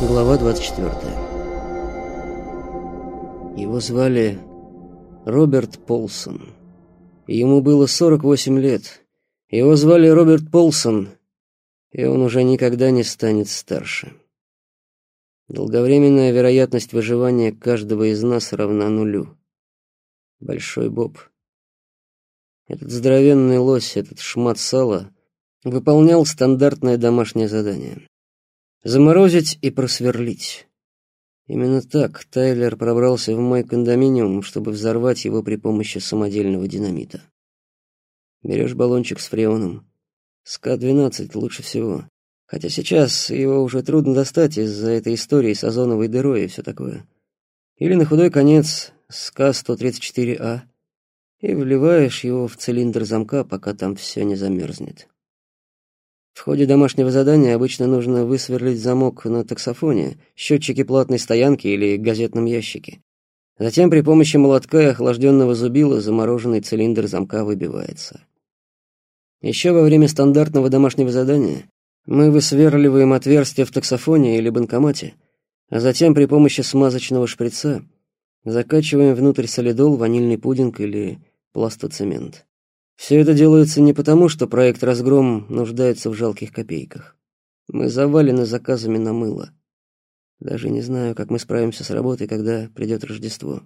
Глава 24. Его звали Роберт Полсон. Ему было 48 лет. Его звали Роберт Полсон, и он уже никогда не станет старше. Долговременная вероятность выживания каждого из нас равна нулю. Большой Боб. Этот здоровенный лось, этот шмат сала выполнял стандартное домашнее задание. Заморозить и просверлить. Именно так Тайлер пробрался в мой кондоминиум, чтобы взорвать его при помощи самодельного динамита. Берешь баллончик с фреоном. СК-12 лучше всего. Хотя сейчас его уже трудно достать из-за этой истории с озоновой дырой и все такое. Или на худой конец СК-134А и вливаешь его в цилиндр замка, пока там все не замерзнет. В ходе домашнего задания обычно нужно высверлить замок на таксофоне, счетчике платной стоянки или газетном ящике. Затем при помощи молотка и охлажденного зубила замороженный цилиндр замка выбивается. Еще во время стандартного домашнего задания мы высверливаем отверстие в таксофоне или банкомате, а затем при помощи смазочного шприца закачиваем внутрь солидол, ванильный пудинг или пластоцемент. Все это делается не потому, что проект «Разгром» нуждается в жалких копейках. Мы завалены заказами на мыло. Даже не знаю, как мы справимся с работой, когда придет Рождество.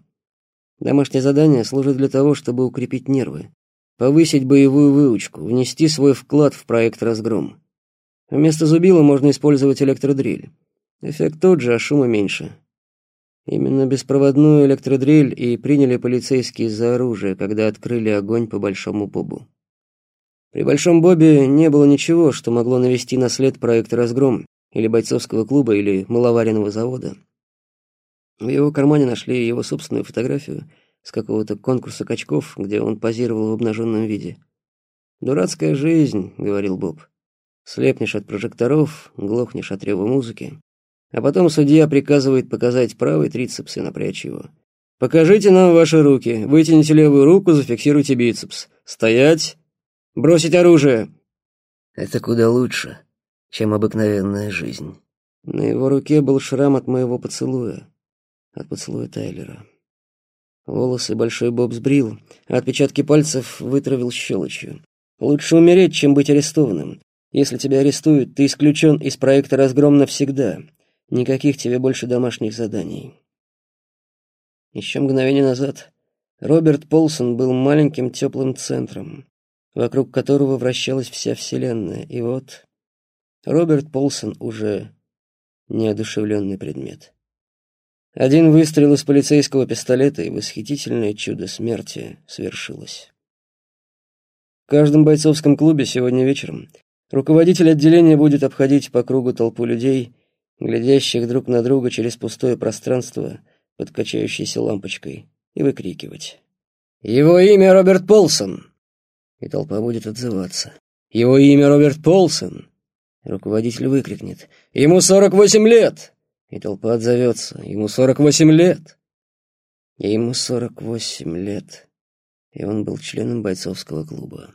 Домашнее задание служит для того, чтобы укрепить нервы, повысить боевую выучку, внести свой вклад в проект «Разгром». Вместо зубила можно использовать электродрель. Эффект тот же, а шума меньше. Именно беспроводную электродрель и приняли полицейские за оружие, когда открыли огонь по Большому Бобу. При Большом Бобе не было ничего, что могло навести на след проекта «Разгром» или бойцовского клуба или маловаренного завода. В его кармане нашли его собственную фотографию с какого-то конкурса качков, где он позировал в обнаженном виде. «Дурацкая жизнь», — говорил Боб. «Слепнешь от прожекторов, глохнешь от рева музыки, а потом судья приказывает показать правый трицепс и напрячь его. «Покажите нам ваши руки. Вытяните левую руку, зафиксируйте бицепс. Стоять! Бросить оружие!» Это куда лучше, чем обыкновенная жизнь. На его руке был шрам от моего поцелуя. От поцелуя Тайлера. Волосы большой Боб сбрил, а отпечатки пальцев вытравил щелочью. Лучше умереть, чем быть арестованным. Если тебя арестуют, ты исключен из проекта «Разгром» навсегда. Никаких тебе больше домашних заданий. Еще мгновение назад Роберт Полсон был маленьким теплым центром, вокруг которого вращалась вся Вселенная, и вот Роберт Полсон уже неодушевленный предмет. Один выстрел из полицейского пистолета, и восхитительное чудо смерти свершилось. В каждом бойцовском клубе сегодня вечером руководитель отделения будет обходить по кругу толпу людей глядящих друг на друга через пустое пространство под качающейся лампочкой, и выкрикивать. «Его имя Роберт Полсон!» И толпа будет отзываться. «Его имя Роберт Полсон!» Руководитель выкрикнет. «Ему сорок восемь лет!» И толпа отзовется. «Ему сорок восемь лет!» И ему сорок восемь лет, и он был членом бойцовского клуба.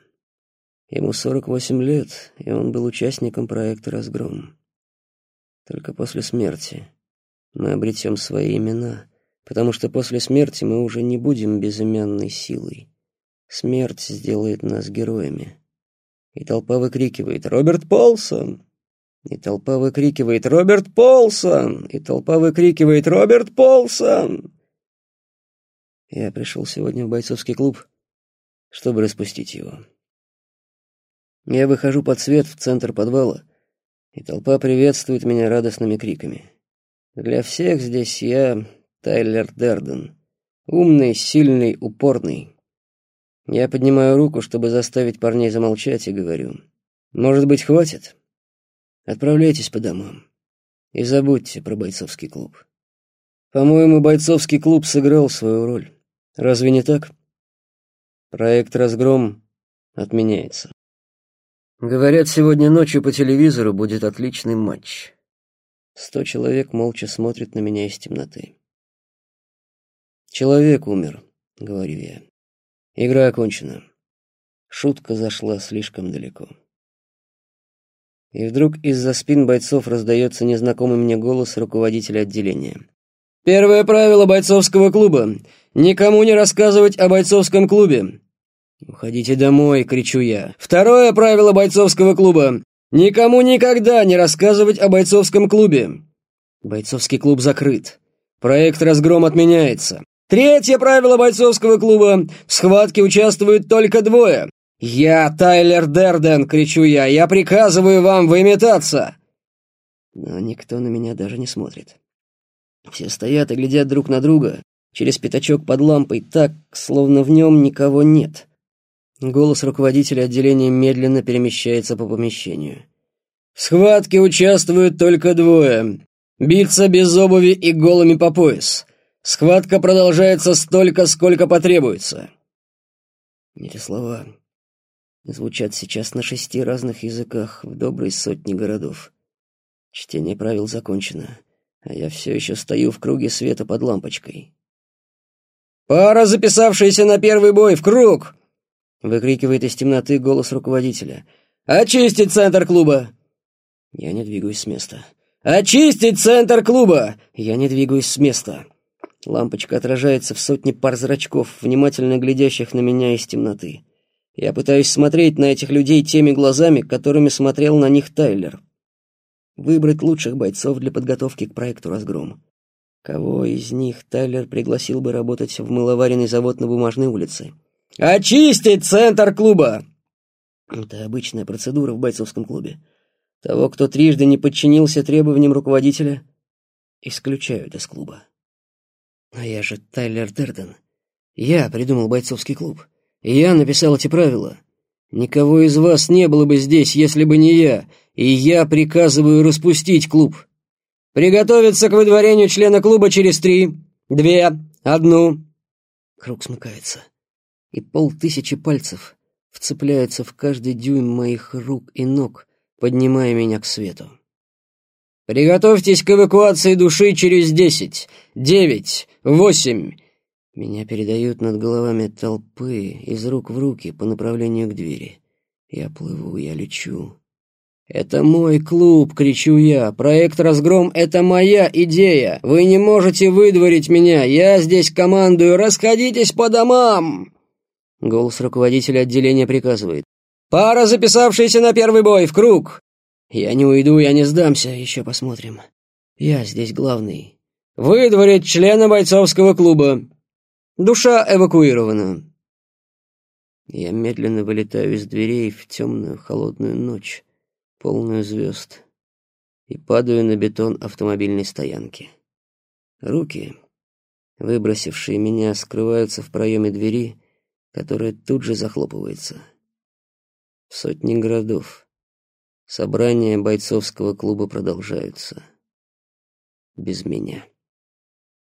Ему сорок восемь лет, и он был участником проекта «Разгром». Только после смерти мы обретем свои имена, потому что после смерти мы уже не будем безымянной силой. Смерть сделает нас героями. И толпа выкрикивает «Роберт Полсон!» И толпа выкрикивает «Роберт Полсон!» И толпа выкрикивает «Роберт Полсон!» Я пришел сегодня в бойцовский клуб, чтобы распустить его. Я выхожу под свет в центр подвала, и толпа приветствует меня радостными криками. Для всех здесь я Тайлер Дерден. Умный, сильный, упорный. Я поднимаю руку, чтобы заставить парней замолчать, и говорю. «Может быть, хватит? Отправляйтесь по домам. И забудьте про бойцовский клуб. По-моему, бойцовский клуб сыграл свою роль. Разве не так? Проект «Разгром» отменяется. Говорят, сегодня ночью по телевизору будет отличный матч. Сто человек молча смотрят на меня из темноты. Человек умер, говорю я. Игра окончена. Шутка зашла слишком далеко. И вдруг из-за спин бойцов раздается незнакомый мне голос руководителя отделения. «Первое правило бойцовского клуба — никому не рассказывать о бойцовском клубе». «Уходите домой!» — кричу я. «Второе правило бойцовского клуба — никому никогда не рассказывать о бойцовском клубе». Бойцовский клуб закрыт. Проект «Разгром» отменяется. Третье правило бойцовского клуба — в схватке участвуют только двое. «Я Тайлер Дерден!» — кричу я. «Я приказываю вам выметаться!» Но никто на меня даже не смотрит. Все стоят и глядят друг на друга, через пятачок под лампой, так, словно в нем никого нет. Голос руководителя отделения медленно перемещается по помещению. В схватке участвуют только двое. Биться без обуви и голыми по пояс. Схватка продолжается столько, сколько потребуется. Эти слова звучат сейчас на шести разных языках в доброй сотне городов. Чтение правил закончено, а я все еще стою в круге света под лампочкой. «Пара, записавшаяся на первый бой, в круг!» — выкрикивает из темноты голос руководителя. «Очистить центр клуба!» Я не двигаюсь с места. «Очистить центр клуба!» Я не двигаюсь с места. Лампочка отражается в сотне пар зрачков, внимательно глядящих на меня из темноты. Я пытаюсь смотреть на этих людей теми глазами, которыми смотрел на них Тайлер. Выбрать лучших бойцов для подготовки к проекту «Разгром». Кого из них Тайлер пригласил бы работать в мыловаренный завод на Бумажной улице? «Очистить центр клуба!» Это обычная процедура в бойцовском клубе. Того, кто трижды не подчинился требованиям руководителя, исключают из клуба. А я же Тайлер Дерден. Я придумал бойцовский клуб. Я написал эти правила. Никого из вас не было бы здесь, если бы не я, и я приказываю распустить клуб. Приготовиться к выдворению члена клуба через три, две, одну. Круг смыкается, и полтысячи пальцев вцепляются в каждый дюйм моих рук и ног, поднимая меня к свету. «Приготовьтесь к эвакуации души через десять, девять, восемь!» Меня передают над головами толпы из рук в руки по направлению к двери. Я плыву, я лечу. «Это мой клуб!» — кричу я. «Проект «Разгром» — это моя идея! Вы не можете выдворить меня! Я здесь командую! Расходитесь по домам!» Голос руководителя отделения приказывает. «Пара, записавшаяся на первый бой, в круг!» «Я не уйду, я не сдамся, еще посмотрим. Я здесь главный. Выдворить члена бойцовского клуба. Душа эвакуирована». Я медленно вылетаю из дверей в темную холодную ночь, полную звезд, и падаю на бетон автомобильной стоянки. Руки, выбросившие меня, скрываются в проеме двери, которая тут же захлопывается сотни городов. Собрания бойцовского клуба продолжаются. Без меня.